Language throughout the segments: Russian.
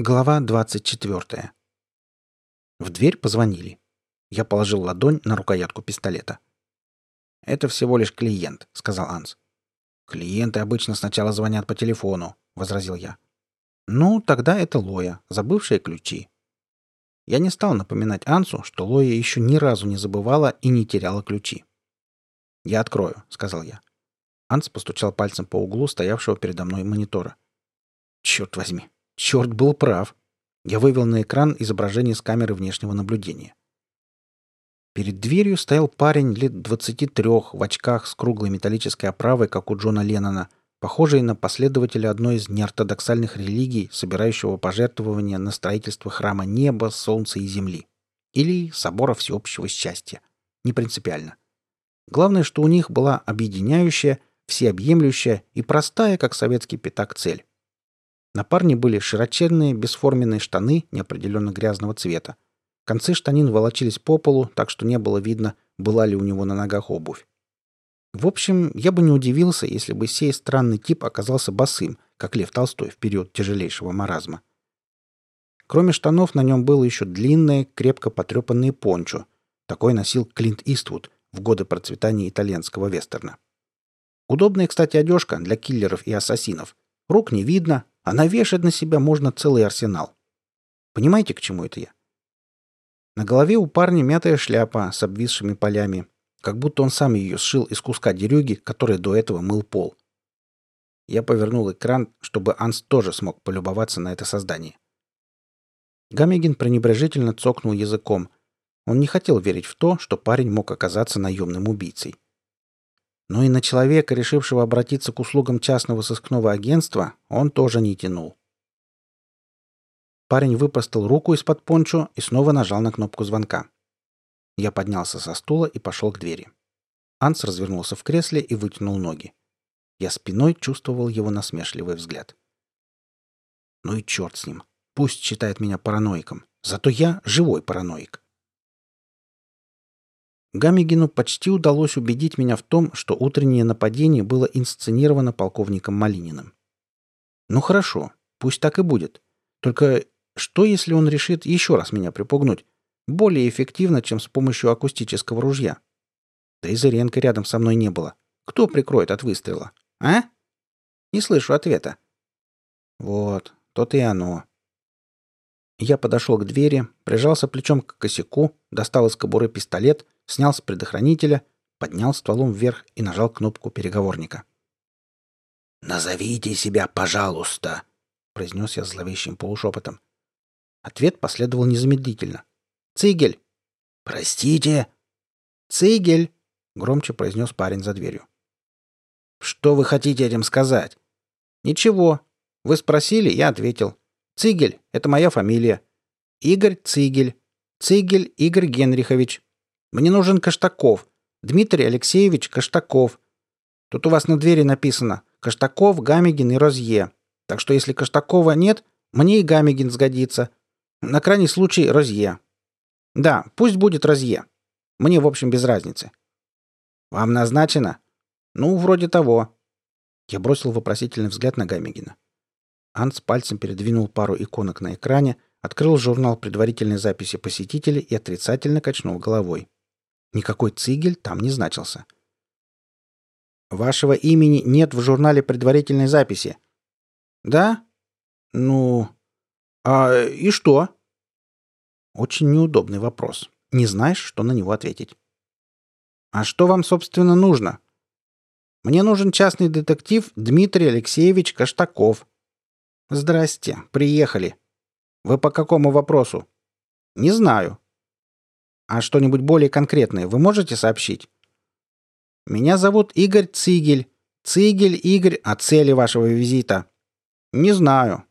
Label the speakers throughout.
Speaker 1: Глава 24. В дверь позвонили. Я положил ладонь на рукоятку пистолета. «Это всего лишь клиент», — сказал Анс. «Клиенты обычно сначала звонят по телефону», — возразил я. «Ну, тогда это Лоя, забывшая ключи». Я не стал напоминать Ансу, что Лоя еще ни разу не забывала и не теряла ключи. «Я открою», — сказал я. Анс постучал пальцем по углу стоявшего передо мной монитора. «Черт возьми, Черт был прав. Я вывел на экран изображение с камеры внешнего наблюдения. Перед дверью стоял парень лет 23 в очках с круглой металлической оправой, как у Джона Леннона, похожий на последователя одной из неортодоксальных религий, собирающего пожертвования на строительство храма неба, солнца и земли. Или собора всеобщего счастья. Не принципиально. Главное, что у них была объединяющая, всеобъемлющая и простая, как советский пятак, цель на парне были широченные бесформенные штаны неопределенно грязного цвета. Концы штанин волочились по полу, так что не было видно, была ли у него на ногах обувь. В общем, я бы не удивился, если бы сей странный тип оказался босым, как Лев Толстой в период тяжелейшего маразма. Кроме штанов на нем было еще длинное, крепко потрепанное пончо. Такой носил Клинт Иствуд в годы процветания итальянского вестерна. Удобная, кстати, одежка для киллеров и ассасинов. Рук не видно, а навешать на себя можно целый арсенал. Понимаете, к чему это я? На голове у парня мятая шляпа с обвисшими полями, как будто он сам ее сшил из куска дерюги, который до этого мыл пол. Я повернул экран, чтобы Анс тоже смог полюбоваться на это создание. Гамегин пренебрежительно цокнул языком. Он не хотел верить в то, что парень мог оказаться наемным убийцей. Но и на человека, решившего обратиться к услугам частного сыскного агентства, он тоже не тянул. Парень выпростал руку из-под пончо и снова нажал на кнопку звонка. Я поднялся со стула и пошел к двери. Анс развернулся в кресле и вытянул ноги. Я спиной чувствовал его насмешливый взгляд. Ну и черт с ним. Пусть считает меня параноиком. Зато я живой параноик. Гамигину почти удалось убедить меня в том, что утреннее нападение было инсценировано полковником Малининым. Ну хорошо, пусть так и будет. Только что, если он решит еще раз меня припугнуть? Более эффективно, чем с помощью акустического ружья. Да и Зыренко рядом со мной не было. Кто прикроет от выстрела? А? Не слышу ответа. Вот, то-то и оно. Я подошел к двери, прижался плечом к косяку, достал из кобуры пистолет, снял с предохранителя, поднял стволом вверх и нажал кнопку переговорника. «Назовите себя, пожалуйста!» — произнес я зловещим полушепотом. Ответ последовал незамедлительно. «Цигель!» «Простите?» «Цигель!» — громче произнес парень за дверью. «Что вы хотите этим сказать?» «Ничего. Вы спросили, я ответил. Цигель — это моя фамилия. Игорь Цигель. Цигель Игорь Генрихович. Мне нужен Каштаков. Дмитрий Алексеевич Каштаков. Тут у вас на двери написано Каштаков, Гамигин и Розье. Так что если Каштакова нет, мне и Гамигин сгодится. На крайний случай Розье. Да, пусть будет Розье. Мне, в общем, без разницы. Вам назначено? Ну, вроде того. Я бросил вопросительный взгляд на Гамигина. Анс пальцем передвинул пару иконок на экране, открыл журнал предварительной записи посетителей и отрицательно качнул головой. Никакой цигель там не значился. «Вашего имени нет в журнале предварительной записи». «Да? Ну... А и что?» Очень неудобный вопрос. Не знаешь, что на него ответить. «А что вам, собственно, нужно?» «Мне нужен частный детектив Дмитрий Алексеевич Каштаков», «Здрасте, приехали. Вы по какому вопросу?» «Не знаю». «А что-нибудь более конкретное вы можете сообщить?» «Меня зовут Игорь Цигель. Цигель Игорь, о цели вашего визита». «Не знаю.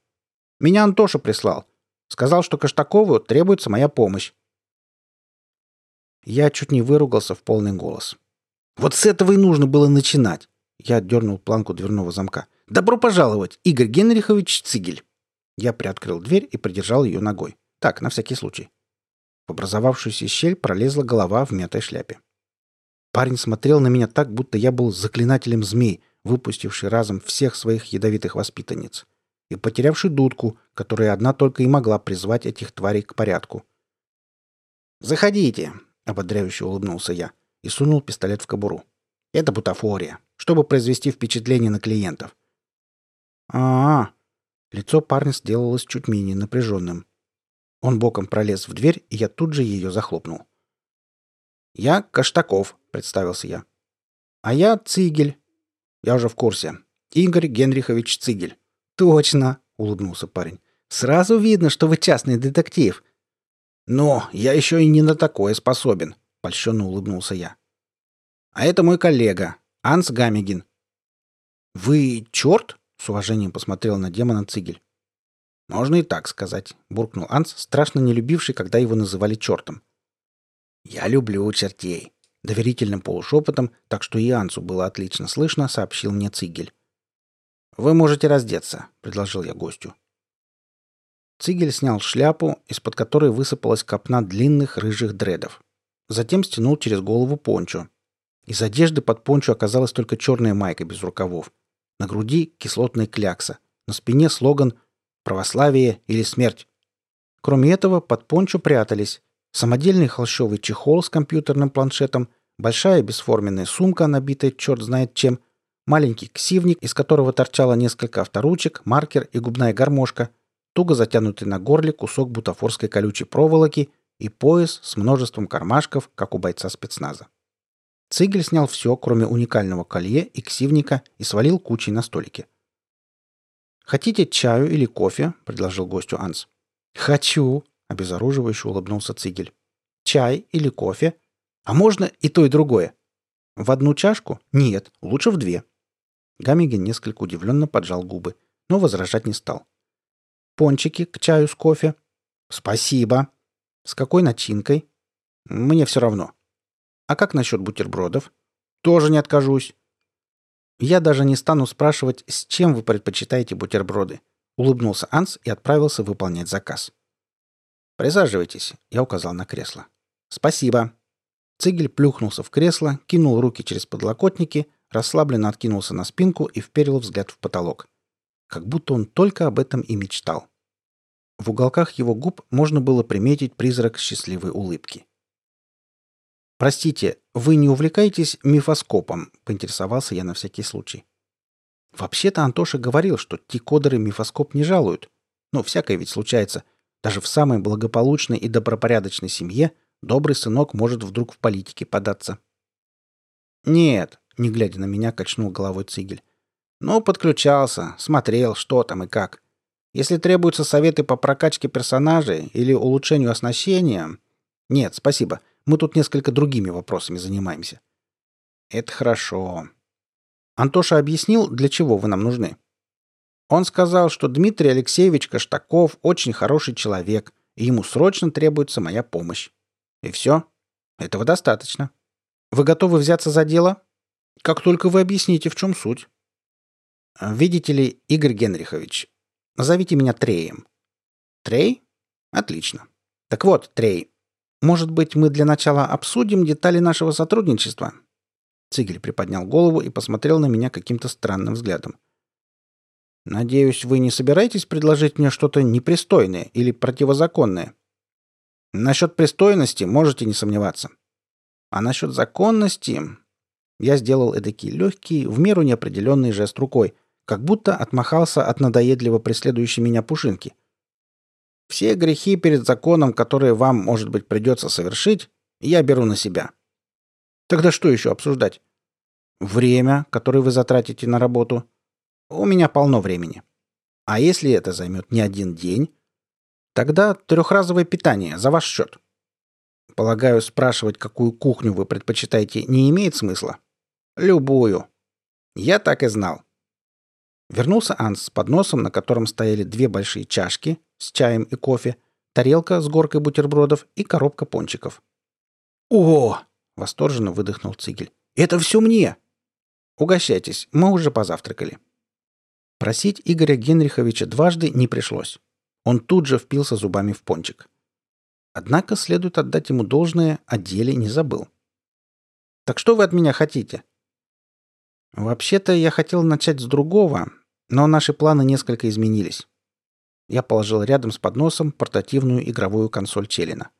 Speaker 1: Меня Антоша прислал. Сказал, что Каштакову требуется моя помощь». Я чуть не выругался в полный голос. «Вот с этого и нужно было начинать!» Я отдернул планку дверного замка. «Добро пожаловать, Игорь Генрихович Цигель!» Я приоткрыл дверь и придержал ее ногой. Так, на всякий случай. В образовавшуюся щель пролезла голова в мятой шляпе. Парень смотрел на меня так, будто я был заклинателем змей, выпустивший разом всех своих ядовитых воспитанниц. и потерявший дудку, которая одна только и могла призвать этих тварей к порядку. «Заходите!» — ободряюще улыбнулся я и сунул пистолет в кобуру. «Это бутафория, чтобы произвести впечатление на клиентов». «А-а-а!» Лицо парня сделалось чуть менее напряженным. Он боком пролез в дверь, и я тут же ее захлопнул. «Я Каштаков», — представился я. «А я Цигель». «Я уже в курсе. Игорь Генрихович Цигель». «Точно», — улыбнулся парень. «Сразу видно, что вы частный детектив». «Но я еще и не на такое способен», — польщенно улыбнулся я. «А это мой коллега, Анс Гамигин». «Вы черт?» — с уважением посмотрел на демона Цигель. «Можно и так сказать», — буркнул Анс, страшно не любивший, когда его называли чертом. «Я люблю чертей», — доверительным полушепотом, так что и Ансу было отлично слышно, сообщил мне Цигель. «Вы можете раздеться», — предложил я гостю. Цигель снял шляпу, из-под которой высыпалась копна длинных рыжих дредов. Затем стянул через голову пончо. Из одежды под пончо оказалась только черная майка без рукавов. На груди кислотная клякса. На спине слоган «Православие или смерть». Кроме этого, под пончо прятались самодельный холщовый чехол с компьютерным планшетом, большая бесформенная сумка, набитая черт знает чем, маленький ксивник, из которого торчало несколько авторучек, маркер и губная гармошка, туго затянутый на горле кусок бутафорской колючей проволоки и пояс с множеством кармашков, как у бойца спецназа. Цигель снял все, кроме уникального колье и ксивника, и свалил кучей на столике. «Хотите чаю или кофе?» — предложил гостю Анс. «Хочу!» — обезоруживающе улыбнулся Цигель. «Чай или кофе? А можно и то, и другое?» «В одну чашку? Нет, лучше в две». Гамиген несколько удивленно поджал губы, но возражать не стал. «Пончики к чаю с кофе?» «Спасибо». «С какой начинкой?» «Мне все равно». «А как насчет бутербродов?» «Тоже не откажусь». «Я даже не стану спрашивать, с чем вы предпочитаете бутерброды», — улыбнулся Анс и отправился выполнять заказ. «Присаживайтесь», — я указал на кресло. «Спасибо». Цигель плюхнулся в кресло, кинул руки через подлокотники, расслабленно откинулся на спинку и вперил взгляд в потолок. Как будто он только об этом и мечтал. В уголках его губ можно было приметить призрак счастливой улыбки. «Простите, вы не увлекаетесь мифоскопом?» — поинтересовался я на всякий случай. Вообще-то Антоша говорил, что тикодеры мифоскоп не жалуют. Ну, всякое ведь случается — даже в самой благополучной и добропорядочной семье добрый сынок может вдруг в политике податься. «Нет», — не глядя на меня, качнул головой Цигель. «Ну, подключался, смотрел, что там и как. Если требуются советы по прокачке персонажей или улучшению оснащения... Нет, спасибо, мы тут несколько другими вопросами занимаемся». «Это хорошо», Антоша объяснил, для чего вы нам нужны. Он сказал, что Дмитрий Алексеевич Каштаков очень хороший человек, и ему срочно требуется моя помощь. И все. Этого достаточно. Вы готовы взяться за дело? Как только вы объясните, в чем суть. Видите ли, Игорь Генрихович, назовите меня Треем. Трей? Отлично. Так вот, Трей, может быть, мы для начала обсудим детали нашего сотрудничества? Цигель приподнял голову и посмотрел на меня каким-то странным взглядом. Надеюсь, вы не собираетесь предложить мне что-то непристойное или противозаконное? Насчет пристойности можете не сомневаться. А насчет законности... Я сделал эдакий легкий, в меру неопределенный жест рукой, как будто отмахался от надоедливо преследующей меня пушинки. Все грехи перед законом, которые вам, может быть, придется совершить, я беру на себя. Тогда что еще обсуждать? Время, которое вы затратите на работу — у меня полно времени. А если это займет не один день, тогда трехразовое питание за ваш счет. Полагаю, спрашивать, какую кухню вы предпочитаете, не имеет смысла? Любую. Я так и знал. Вернулся Анс с подносом, на котором стояли две большие чашки с чаем и кофе, тарелка с горкой бутербродов и коробка пончиков. «О!» — восторженно выдохнул Цигель. «Это все мне!» «Угощайтесь, мы уже позавтракали». Просить Игоря Генриховича дважды не пришлось. Он тут же впился зубами в пончик. Однако следует отдать ему должное, о деле не забыл. «Так что вы от меня хотите?» «Вообще-то я хотел начать с другого. Но наши планы несколько изменились. Я положил рядом с подносом портативную игровую консоль Челина.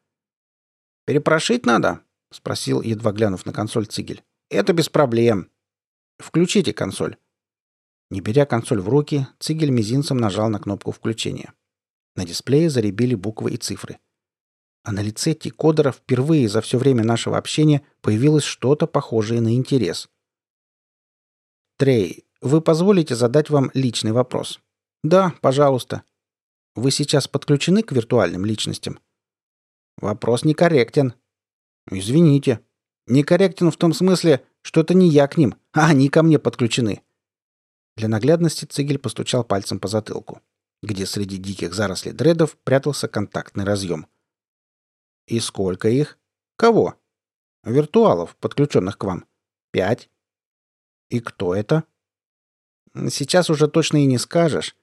Speaker 1: «Перепрошить надо?» — спросил, едва глянув на консоль Цигель. «Это без проблем. Включите консоль». Не беря консоль в руки, Цигель мизинцем нажал на кнопку включения. На дисплее заребили буквы и цифры. А на лице Тикодера впервые за все время нашего общения появилось что-то похожее на интерес. «Трей, вы позволите задать вам личный вопрос?» «Да, пожалуйста», вы сейчас подключены к виртуальным личностям? Вопрос некорректен. Извините. Некорректен в том смысле, что это не я к ним, а они ко мне подключены. Для наглядности Цигель постучал пальцем по затылку, где среди диких зарослей дредов прятался контактный разъем. И сколько их? Кого? Виртуалов, подключенных к вам. Пять. И кто это? Сейчас уже точно и не скажешь.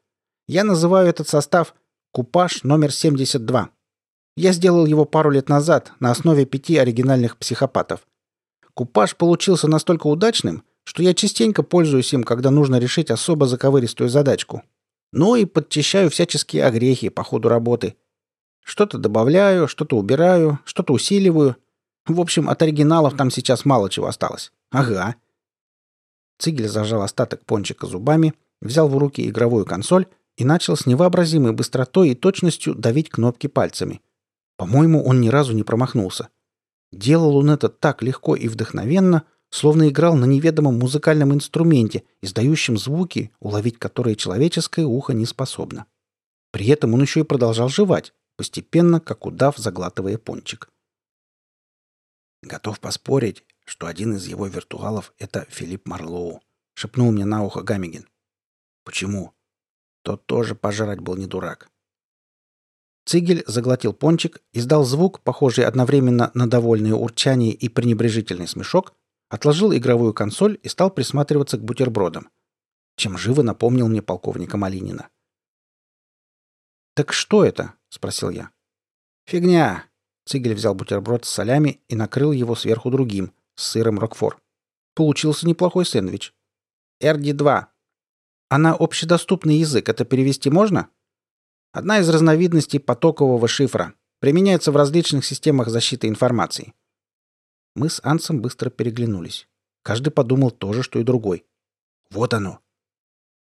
Speaker 1: Я называю этот состав Купаж номер 72. Я сделал его пару лет назад на основе пяти оригинальных психопатов. Купаж получился настолько удачным, что я частенько пользуюсь им, когда нужно решить особо заковыристую задачку. Ну и подчищаю всяческие огрехи по ходу работы. Что-то добавляю, что-то убираю, что-то усиливаю. В общем, от оригиналов там сейчас мало чего осталось. Ага. Цигель зажал остаток пончика зубами, взял в руки игровую консоль и начал с невообразимой быстротой и точностью давить кнопки пальцами. По-моему, он ни разу не промахнулся. Делал он это так легко и вдохновенно, словно играл на неведомом музыкальном инструменте, издающем звуки, уловить которые человеческое ухо не способно. При этом он еще и продолжал жевать, постепенно, как удав, заглатывая пончик. «Готов поспорить, что один из его виртуалов — это Филипп Марлоу», — шепнул мне на ухо Гамигин. «Почему?» Тот тоже пожрать был не дурак. Цигель заглотил пончик, издал звук, похожий одновременно на довольное урчание и пренебрежительный смешок, отложил игровую консоль и стал присматриваться к бутербродам. Чем живо напомнил мне полковника Малинина. «Так что это?» — спросил я. «Фигня!» Цигель взял бутерброд с солями и накрыл его сверху другим, с сыром Рокфор. Получился неплохой сэндвич. «РД-2», а на общедоступный язык это перевести можно? Одна из разновидностей потокового шифра. Применяется в различных системах защиты информации. Мы с Ансом быстро переглянулись. Каждый подумал то же, что и другой. Вот оно.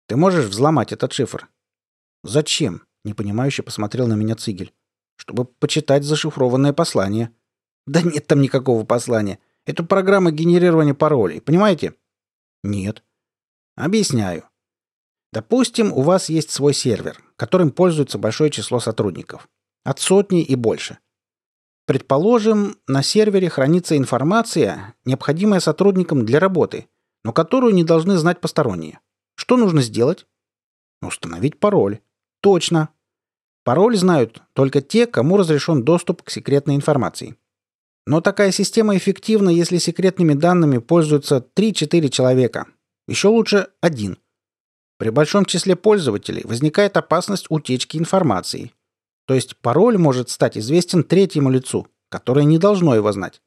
Speaker 1: Ты можешь взломать этот шифр? Зачем? Непонимающе посмотрел на меня Цигель. Чтобы почитать зашифрованное послание. Да нет там никакого послания. Это программа генерирования паролей, понимаете? Нет. Объясняю. Допустим, у вас есть свой сервер, которым пользуется большое число сотрудников. От сотни и больше. Предположим, на сервере хранится информация, необходимая сотрудникам для работы, но которую не должны знать посторонние. Что нужно сделать? Установить пароль. Точно. Пароль знают только те, кому разрешен доступ к секретной информации. Но такая система эффективна, если секретными данными пользуются 3-4 человека. Еще лучше один – при большом числе пользователей возникает опасность утечки информации. То есть пароль может стать известен третьему лицу, которое не должно его знать.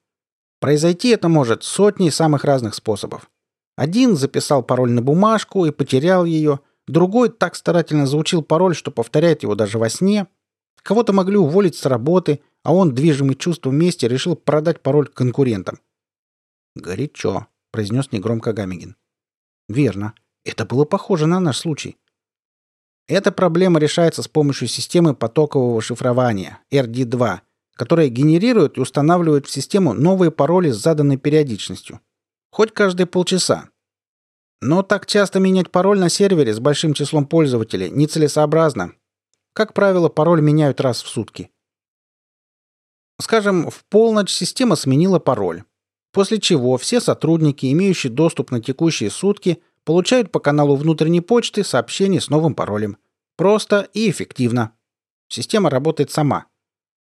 Speaker 1: Произойти это может сотней самых разных способов. Один записал пароль на бумажку и потерял ее, другой так старательно заучил пароль, что повторяет его даже во сне. Кого-то могли уволить с работы, а он, движимый чувством мести, решил продать пароль конкурентам. «Горячо», — произнес негромко Гамигин. «Верно. Это было похоже на наш случай. Эта проблема решается с помощью системы потокового шифрования RD2, которая генерирует и устанавливает в систему новые пароли с заданной периодичностью. Хоть каждые полчаса. Но так часто менять пароль на сервере с большим числом пользователей нецелесообразно. Как правило, пароль меняют раз в сутки. Скажем, в полночь система сменила пароль. После чего все сотрудники, имеющие доступ на текущие сутки, Получают по каналу внутренней почты сообщение с новым паролем. Просто и эффективно. Система работает сама.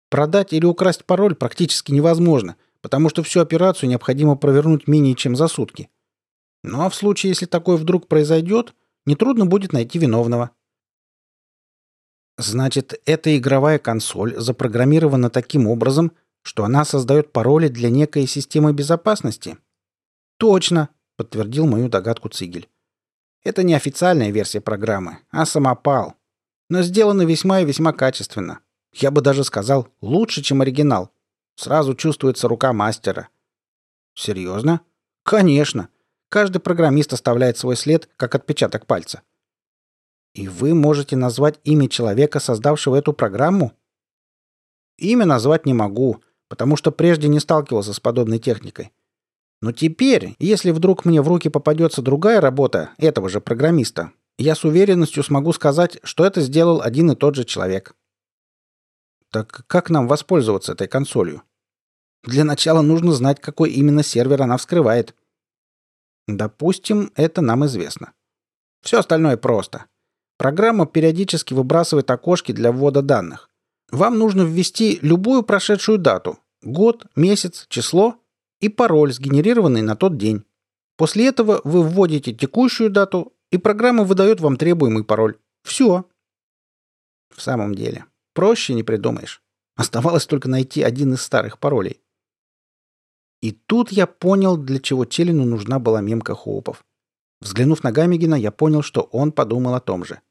Speaker 1: Продать или украсть пароль практически невозможно, потому что всю операцию необходимо провернуть менее чем за сутки. Ну а в случае, если такое вдруг произойдет, нетрудно будет найти виновного. Значит, эта игровая консоль запрограммирована таким образом, что она создает пароли для некой системы безопасности? Точно, подтвердил мою догадку Цигель. Это не официальная версия программы, а самопал. Но сделано весьма и весьма качественно. Я бы даже сказал, лучше, чем оригинал. Сразу чувствуется рука мастера. Серьезно? Конечно. Каждый программист оставляет свой след, как отпечаток пальца. И вы можете назвать имя человека, создавшего эту программу? Имя назвать не могу, потому что прежде не сталкивался с подобной техникой. Но теперь, если вдруг мне в руки попадется другая работа этого же программиста, я с уверенностью смогу сказать, что это сделал один и тот же человек. Так как нам воспользоваться этой консолью? Для начала нужно знать, какой именно сервер она вскрывает. Допустим, это нам известно. Все остальное просто. Программа периодически выбрасывает окошки для ввода данных. Вам нужно ввести любую прошедшую дату, год, месяц, число и пароль, сгенерированный на тот день. После этого вы вводите текущую дату, и программа выдает вам требуемый пароль. Все. В самом деле, проще не придумаешь. Оставалось только найти один из старых паролей. И тут я понял, для чего Челину нужна была мемка Хоупов. Взглянув на Гамигина, я понял, что он подумал о том же.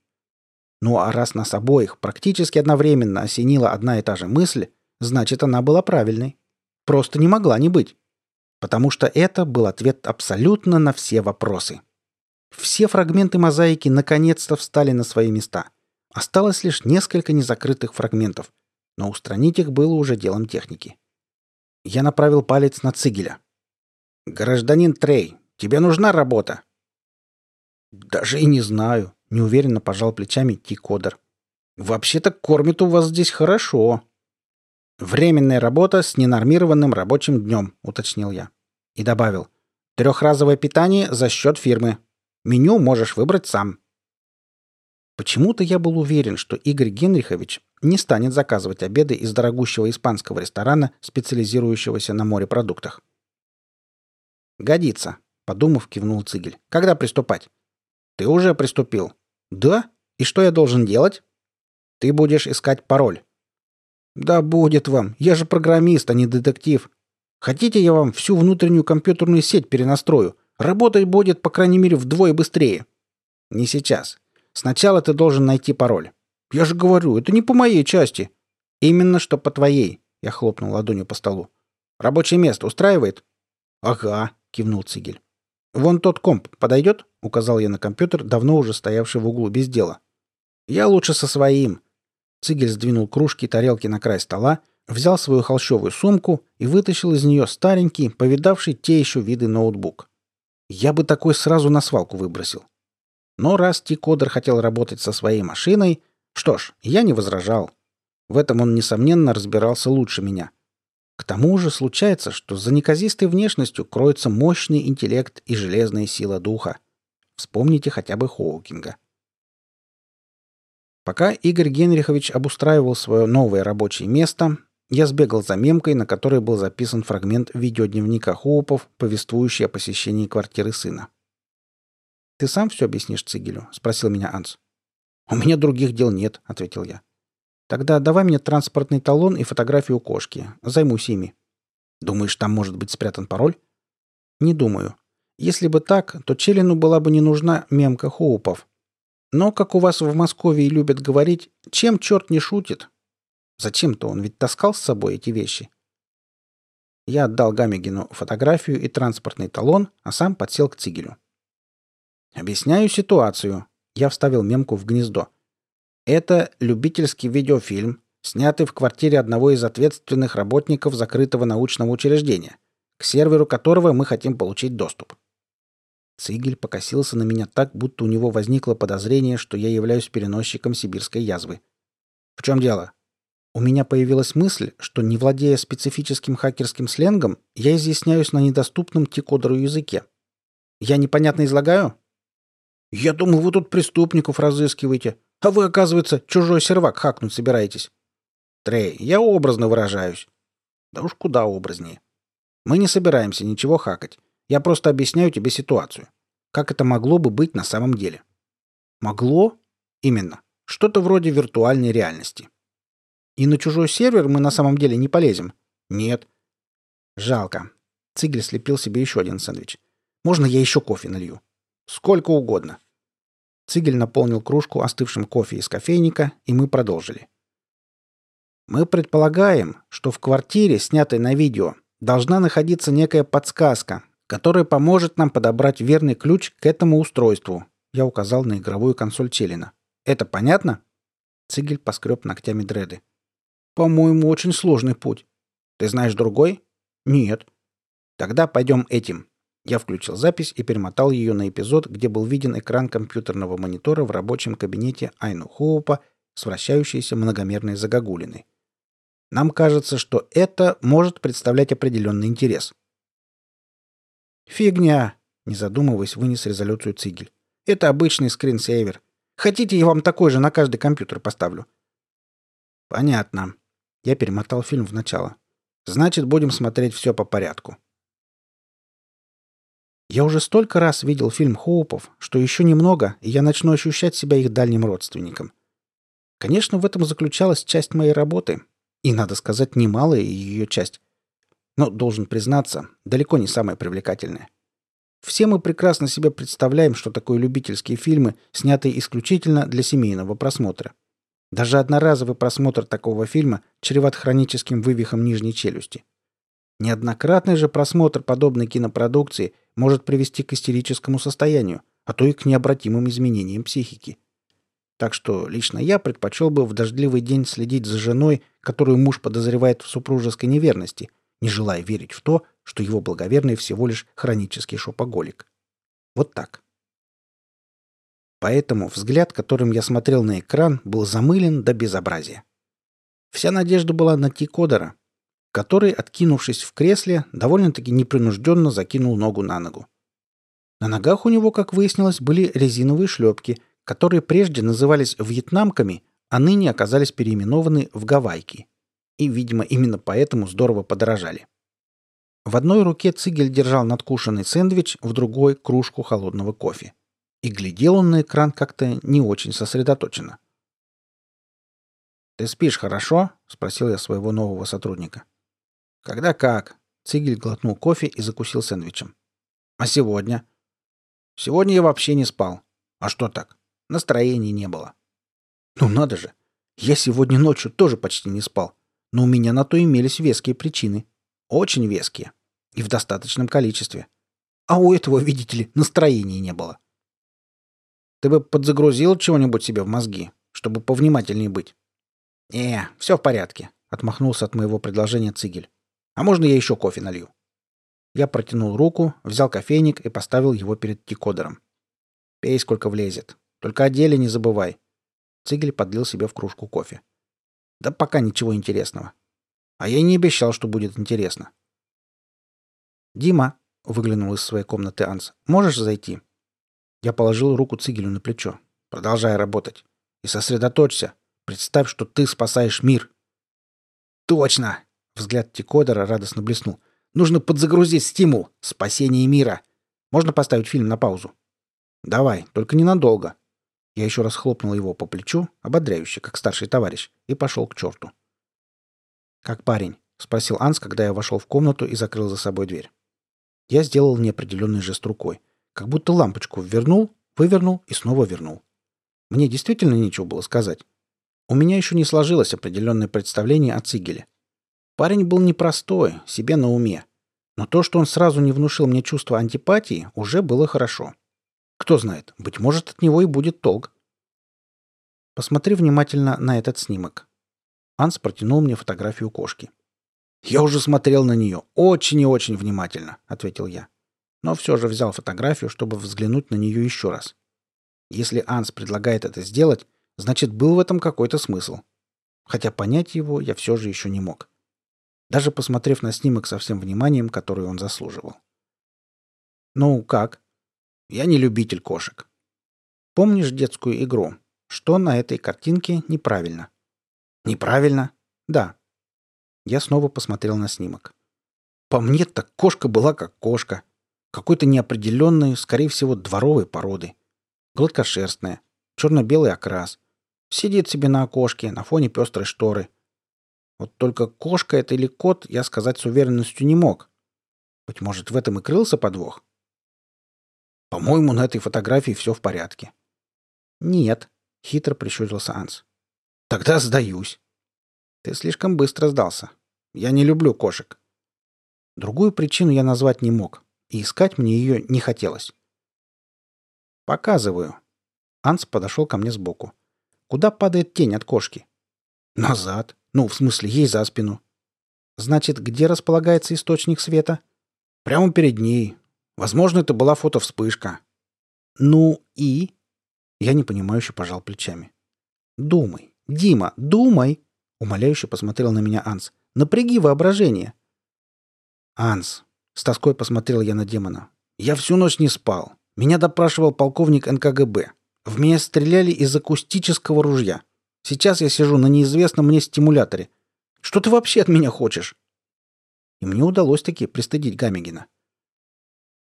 Speaker 1: Ну а раз нас обоих практически одновременно осенила одна и та же мысль, значит, она была правильной. Просто не могла не быть. Потому что это был ответ абсолютно на все вопросы. Все фрагменты мозаики наконец-то встали на свои места. Осталось лишь несколько незакрытых фрагментов, но устранить их было уже делом техники. Я направил палец на Цигеля. «Гражданин Трей, тебе нужна работа?» «Даже и не знаю», — неуверенно пожал плечами Ти-кодер. «Вообще-то кормят у вас здесь хорошо». «Временная работа с ненормированным рабочим днем», — уточнил я. И добавил. «Трехразовое питание за счет фирмы. Меню можешь выбрать сам». Почему-то я был уверен, что Игорь Генрихович не станет заказывать обеды из дорогущего испанского ресторана, специализирующегося на морепродуктах. «Годится», — подумав, кивнул Цигель. «Когда приступать?» «Ты уже приступил». «Да? И что я должен делать?» «Ты будешь искать пароль». «Да будет вам. Я же программист, а не детектив. Хотите, я вам всю внутреннюю компьютерную сеть перенастрою? Работать будет, по крайней мере, вдвое быстрее». «Не сейчас. Сначала ты должен найти пароль». «Я же говорю, это не по моей части». «Именно что по твоей», — я хлопнул ладонью по столу. «Рабочее место устраивает?» «Ага», — кивнул Цигель. «Вон тот комп подойдет?» — указал я на компьютер, давно уже стоявший в углу без дела. «Я лучше со своим». Цигель сдвинул кружки и тарелки на край стола, взял свою холщовую сумку и вытащил из нее старенький, повидавший те еще виды ноутбук. Я бы такой сразу на свалку выбросил. Но раз Тикодер хотел работать со своей машиной, что ж, я не возражал. В этом он, несомненно, разбирался лучше меня. К тому же случается, что за неказистой внешностью кроется мощный интеллект и железная сила духа. Вспомните хотя бы Хоукинга. Пока Игорь Генрихович обустраивал свое новое рабочее место, я сбегал за мемкой, на которой был записан фрагмент видеодневника Хоупов, повествующий о посещении квартиры сына. «Ты сам все объяснишь Цигелю?» — спросил меня Анс. «У меня других дел нет», — ответил я. «Тогда давай мне транспортный талон и фотографию кошки. Займусь ими». «Думаешь, там может быть спрятан пароль?» «Не думаю. Если бы так, то Челину была бы не нужна мемка Хоупов. Но, как у вас в Москве любят говорить, чем черт не шутит? Зачем-то он ведь таскал с собой эти вещи». Я отдал Гамегину фотографию и транспортный талон, а сам подсел к Цигелю. Объясняю ситуацию. Я вставил мемку в гнездо. Это любительский видеофильм, снятый в квартире одного из ответственных работников закрытого научного учреждения, к серверу которого мы хотим получить доступ. Цигель покосился на меня так, будто у него возникло подозрение, что я являюсь переносчиком сибирской язвы. В чем дело? У меня появилась мысль, что, не владея специфическим хакерским сленгом, я изъясняюсь на недоступном тикодеру языке. Я непонятно излагаю? Я думал, вы тут преступников разыскиваете, а вы, оказывается, чужой сервак хакнуть собираетесь. Трей, я образно выражаюсь. Да уж куда образнее. Мы не собираемся ничего хакать. Я просто объясняю тебе ситуацию. Как это могло бы быть на самом деле. Могло? Именно. Что-то вроде виртуальной реальности. И на чужой сервер мы на самом деле не полезем. Нет. Жалко. Цигель слепил себе еще один сэндвич. Можно я еще кофе налью? Сколько угодно. Цигель наполнил кружку остывшим кофе из кофейника, и мы продолжили. Мы предполагаем, что в квартире, снятой на видео, должна находиться некая подсказка, которая поможет нам подобрать верный ключ к этому устройству. Я указал на игровую консоль Челина. Это понятно? Цигель поскреб ногтями дреды. По-моему, очень сложный путь. Ты знаешь другой? Нет. Тогда пойдем этим. Я включил запись и перемотал ее на эпизод, где был виден экран компьютерного монитора в рабочем кабинете Айну Хоупа с вращающейся многомерной загогулиной. Нам кажется, что это может представлять определенный интерес. «Фигня!» — не задумываясь, вынес резолюцию Цигель. «Это обычный скринсейвер. Хотите, я вам такой же на каждый компьютер поставлю?» «Понятно». Я перемотал фильм в начало. «Значит, будем смотреть все по порядку». Я уже столько раз видел фильм Хоупов, что еще немного, и я начну ощущать себя их дальним родственником. Конечно, в этом заключалась часть моей работы, и, надо сказать, немалая ее часть. Но, должен признаться, далеко не самая привлекательная. Все мы прекрасно себе представляем, что такое любительские фильмы, снятые исключительно для семейного просмотра. Даже одноразовый просмотр такого фильма чреват хроническим вывихом нижней челюсти. Неоднократный же просмотр подобной кинопродукции может привести к истерическому состоянию, а то и к необратимым изменениям психики. Так что лично я предпочел бы в дождливый день следить за женой, которую муж подозревает в супружеской неверности, не желая верить в то, что его благоверный всего лишь хронический шопоголик. Вот так. Поэтому взгляд, которым я смотрел на экран, был замылен до безобразия. Вся надежда была на Тикодера, который, откинувшись в кресле, довольно-таки непринужденно закинул ногу на ногу. На ногах у него, как выяснилось, были резиновые шлепки, которые прежде назывались вьетнамками, а ныне оказались переименованы в гавайки. И, видимо, именно поэтому здорово подорожали. В одной руке Цигель держал надкушенный сэндвич, в другой — кружку холодного кофе. И глядел он на экран как-то не очень сосредоточенно. «Ты спишь хорошо?» — спросил я своего нового сотрудника. «Когда как?» Цигель глотнул кофе и закусил сэндвичем. «А сегодня?» «Сегодня я вообще не спал. А что так?» Настроения не было. Ну надо же. Я сегодня ночью тоже почти не спал. Но у меня на то имелись веские причины. Очень веские. И в достаточном количестве. А у этого, видите ли, настроения не было. Ты бы подзагрузил чего-нибудь себе в мозги, чтобы повнимательнее быть. «Не, все в порядке», — отмахнулся от моего предложения Цигель. «А можно я еще кофе налью?» Я протянул руку, взял кофейник и поставил его перед декодером. «Пей, сколько влезет. Только о деле не забывай. Цигель подлил себе в кружку кофе. Да пока ничего интересного. А я и не обещал, что будет интересно. Дима, выглянул из своей комнаты Анс, можешь зайти? Я положил руку Цигелю на плечо. Продолжай работать. И сосредоточься. Представь, что ты спасаешь мир. Точно! Взгляд Тикодера радостно блеснул. Нужно подзагрузить стимул. Спасение мира. Можно поставить фильм на паузу? Давай, только ненадолго. Я еще раз хлопнул его по плечу, ободряюще, как старший товарищ, и пошел к черту. «Как парень?» — спросил Анс, когда я вошел в комнату и закрыл за собой дверь. Я сделал неопределенный жест рукой, как будто лампочку ввернул, вывернул и снова вернул. Мне действительно нечего было сказать. У меня еще не сложилось определенное представление о Цигеле. Парень был непростой, себе на уме. Но то, что он сразу не внушил мне чувство антипатии, уже было хорошо. Кто знает, быть может, от него и будет толк. Посмотри внимательно на этот снимок. Анс протянул мне фотографию кошки. «Я уже смотрел на нее. Очень и очень внимательно», — ответил я. Но все же взял фотографию, чтобы взглянуть на нее еще раз. Если Анс предлагает это сделать, значит, был в этом какой-то смысл. Хотя понять его я все же еще не мог. Даже посмотрев на снимок со всем вниманием, которое он заслуживал. «Ну, как?» Я не любитель кошек. Помнишь детскую игру? Что на этой картинке неправильно? Неправильно? Да. Я снова посмотрел на снимок. По мне так кошка была как кошка. Какой-то неопределенной, скорее всего, дворовой породы. Гладкошерстная, черно-белый окрас. Сидит себе на окошке, на фоне пестрой шторы. Вот только кошка это или кот, я сказать с уверенностью не мог. Быть может, в этом и крылся подвох? По-моему, на этой фотографии все в порядке. Нет, хитро прищурился Анс. Тогда сдаюсь. Ты слишком быстро сдался. Я не люблю кошек. Другую причину я назвать не мог, и искать мне ее не хотелось. Показываю. Анс подошел ко мне сбоку. Куда падает тень от кошки? Назад. Ну, в смысле, ей за спину. Значит, где располагается источник света? Прямо перед ней. Возможно, это была фотовспышка. Ну и? Я непонимающе пожал плечами. Думай, Дима, думай! Умоляюще посмотрел на меня Анс. Напряги воображение. Анс, с тоской посмотрел я на демона. Я всю ночь не спал. Меня допрашивал полковник НКГБ. В меня стреляли из акустического ружья. Сейчас я сижу на неизвестном мне стимуляторе. Что ты вообще от меня хочешь?» И мне удалось таки пристыдить Гамегина.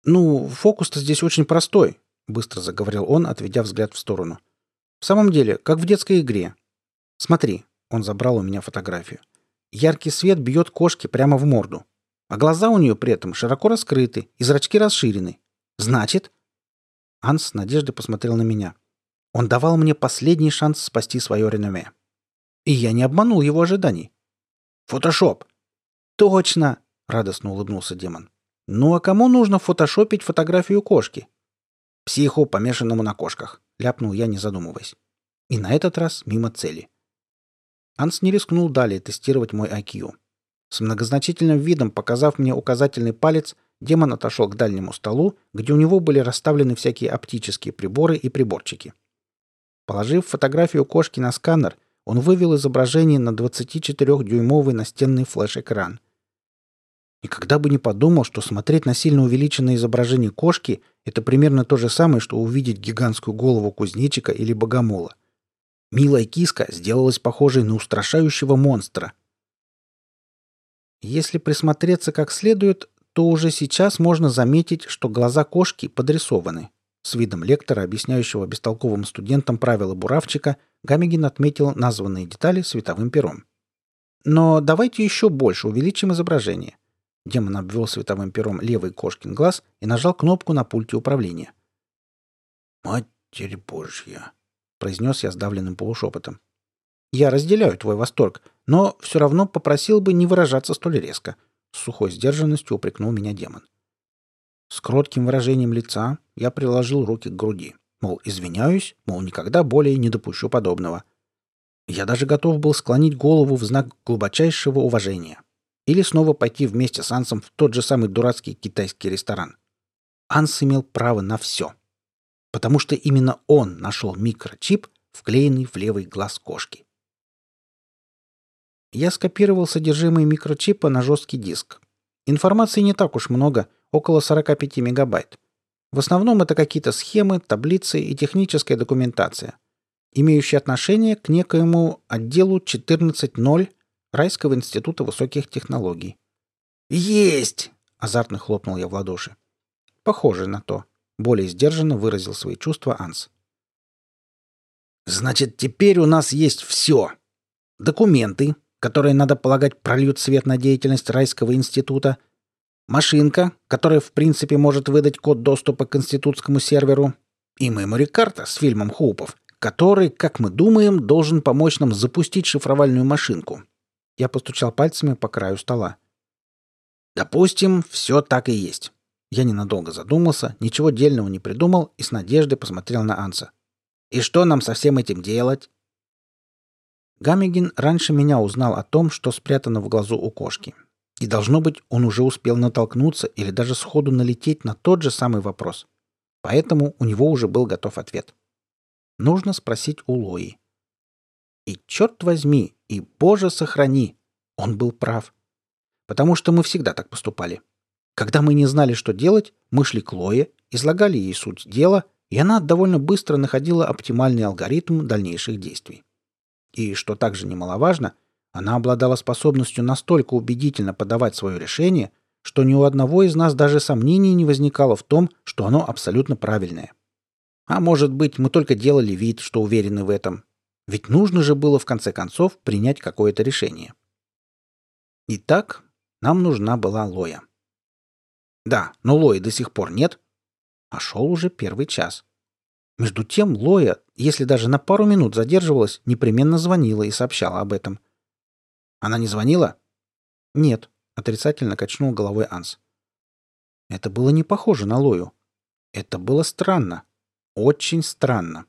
Speaker 1: «Ну, фокус-то здесь очень простой», — быстро заговорил он, отведя взгляд в сторону. «В самом деле, как в детской игре. Смотри», — он забрал у меня фотографию. «Яркий свет бьет кошке прямо в морду, а глаза у нее при этом широко раскрыты и зрачки расширены. Значит...» Анс с надеждой посмотрел на меня. Он давал мне последний шанс спасти свое реноме. И я не обманул его ожиданий. «Фотошоп!» «Точно!» — радостно улыбнулся демон. «Ну а кому нужно фотошопить фотографию кошки?» «Психу, помешанному на кошках», — ляпнул я, не задумываясь. И на этот раз мимо цели. Анс не рискнул далее тестировать мой IQ. С многозначительным видом, показав мне указательный палец, демон отошел к дальнему столу, где у него были расставлены всякие оптические приборы и приборчики. Положив фотографию кошки на сканер, он вывел изображение на 24-дюймовый настенный флеш-экран. Никогда бы не подумал, что смотреть на сильно увеличенное изображение кошки – это примерно то же самое, что увидеть гигантскую голову кузнечика или богомола. Милая киска сделалась похожей на устрашающего монстра. Если присмотреться как следует, то уже сейчас можно заметить, что глаза кошки подрисованы. С видом лектора, объясняющего бестолковым студентам правила буравчика, Гамегин отметил названные детали световым пером. Но давайте еще больше увеличим изображение. Демон обвел световым пером левый кошкин глаз и нажал кнопку на пульте управления. «Матерь Божья!» — произнес я сдавленным полушепотом. «Я разделяю твой восторг, но все равно попросил бы не выражаться столь резко», — с сухой сдержанностью упрекнул меня демон. С кротким выражением лица я приложил руки к груди. Мол, извиняюсь, мол, никогда более не допущу подобного. Я даже готов был склонить голову в знак глубочайшего уважения. Или снова пойти вместе с Ансом в тот же самый дурацкий китайский ресторан. Анс имел право на все. Потому что именно он нашел микрочип, вклеенный в левый глаз кошки. Я скопировал содержимое микрочипа на жесткий диск. Информации не так уж много — около 45 мегабайт. В основном это какие-то схемы, таблицы и техническая документация, имеющие отношение к некоему отделу 14.0 Райского института высоких технологий. «Есть!» — азартно хлопнул я в ладоши. «Похоже на то», — более сдержанно выразил свои чувства Анс. «Значит, теперь у нас есть все. Документы, которые, надо полагать, прольют свет на деятельность Райского института — машинка, которая в принципе может выдать код доступа к институтскому серверу, и мемори-карта с фильмом Хоупов, который, как мы думаем, должен помочь нам запустить шифровальную машинку. Я постучал пальцами по краю стола. Допустим, все так и есть. Я ненадолго задумался, ничего дельного не придумал и с надеждой посмотрел на Анса. И что нам со всем этим делать? Гамигин раньше меня узнал о том, что спрятано в глазу у кошки. И, должно быть, он уже успел натолкнуться или даже сходу налететь на тот же самый вопрос. Поэтому у него уже был готов ответ. Нужно спросить у Лои. И черт возьми, и боже сохрани, он был прав. Потому что мы всегда так поступали. Когда мы не знали, что делать, мы шли к Лое, излагали ей суть дела, и она довольно быстро находила оптимальный алгоритм дальнейших действий. И, что также немаловажно, она обладала способностью настолько убедительно подавать свое решение, что ни у одного из нас даже сомнений не возникало в том, что оно абсолютно правильное. А может быть, мы только делали вид, что уверены в этом. Ведь нужно же было в конце концов принять какое-то решение. Итак, нам нужна была Лоя. Да, но Лои до сих пор нет. А шел уже первый час. Между тем Лоя, если даже на пару минут задерживалась, непременно звонила и сообщала об этом. Она не звонила? Нет, отрицательно качнул головой Анс. Это было не похоже на Лою. Это было странно. Очень странно.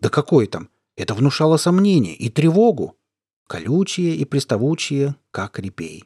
Speaker 1: Да какое там? Это внушало сомнение и тревогу. Колючие и приставучие, как репей.